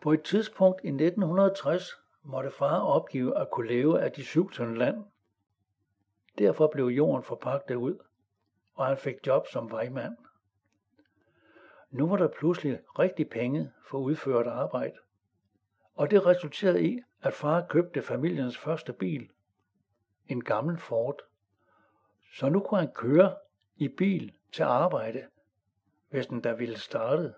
På et tidspunkt i 1960 måtte far opgive at kunne leve af de syv tønder land. Derfor blev jorden forpagtet ud, og han fik job som vejmand. Nu var der pludselig rigtig penge for udført arbejde. Og det resulterede i, at far købte familiens første bil. En gammel Ford. Så nu kunne han køre i bil til arbejde, hvis den der ville starte.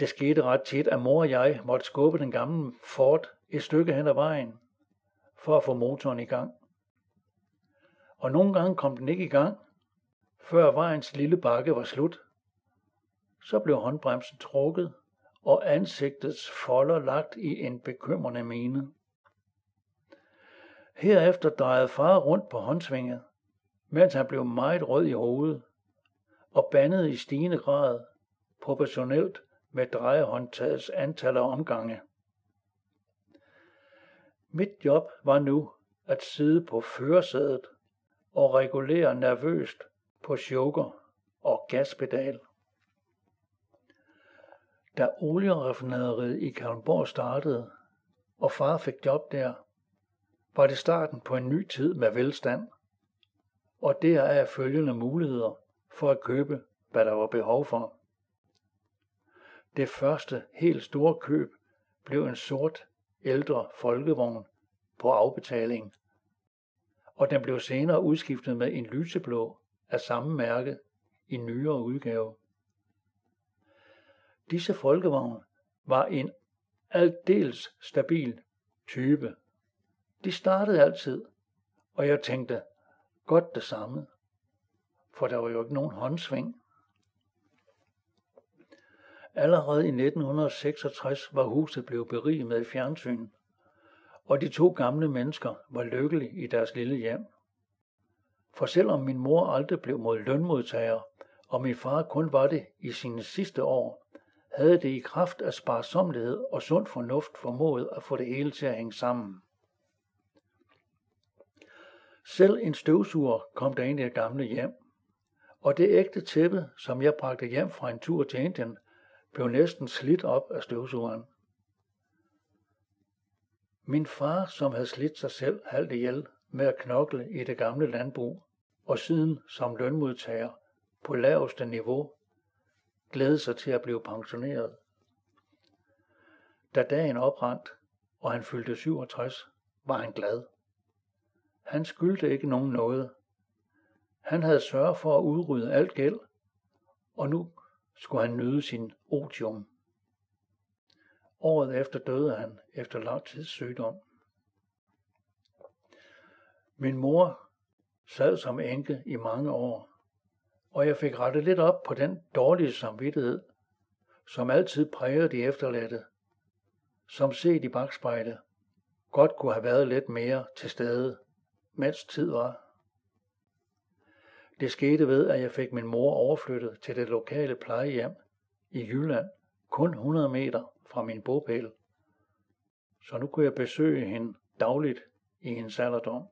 Det skete ret tit, at mor og jeg måtte skubbe den gamle Ford et stykke hen ad vejen, for at få motoren i gang. Og nogle gange kom den ikke i gang, før vejens lille bakke var slut. Så blev håndbremsen trukket, og ansigtets folder lagt i en bekymrende mine. Herefter drejede far rundt på håndsvinget, mens han blev meget rød i hovedet, og bandede i stigende grad, proportionelt med drejehåndtagets antal af omgange. Mit job var nu at sidde på førersædet og regulere nervøst på choker og gaspedal. Da olieraffinaderiet i Kalmborg startede, og far fik job der, var det starten på en ny tid med velstand, og deraf følgende muligheder for at købe, hvad der var behov for. Det første helt store køb blev en sort ældre folkevogn på afbetaling, og den blev senere udskiftet med en lyseblå af samme mærke i nyere udgave. Disse folkevogne var en aldeles stabil type. De startede altid, og jeg tænkte, godt det samme, for der var jo ikke nogen håndsving. Allerede i 1966 var huset blevet beriget med fjernsyn, og de to gamle mennesker var lykkelige i deres lille hjem. For selvom min mor aldrig blev mod lønmodtager, og min far kun var det i sine sidste år, havde det i kraft af sparsomlighed og sund fornuft formået at få det hele til at hænge sammen. Selv en støvsuger kom der ind i det gamle hjem, og det ægte tæppe, som jeg bragte hjem fra en tur til Indien, blev næsten slidt op af støvsugeren. Min far, som havde slidt sig selv halvt ihjel med at knokle i det gamle landbrug, og siden som lønmodtager på laveste niveau, glædede sig til at blive pensioneret. Da dagen oprandt, og han fyldte 67, var han glad. Han skyldte ikke nogen noget. Han havde sørget for at udrydde alt gæld, og nu skulle han nyde sin otium. Året efter døde han efter lang tids sygdom. Min mor sad som enke i mange år, og jeg fik rettet lidt op på den dårlige samvittighed, som altid præger de efterladte, som set i bagspejlet, godt kunne have været lidt mere til stede, mens tid var. Det skete ved, at jeg fik min mor overflyttet til det lokale plejehjem i Jylland, kun 100 meter fra min bopæl. Så nu kunne jeg besøge hende dagligt i hendes alderdom.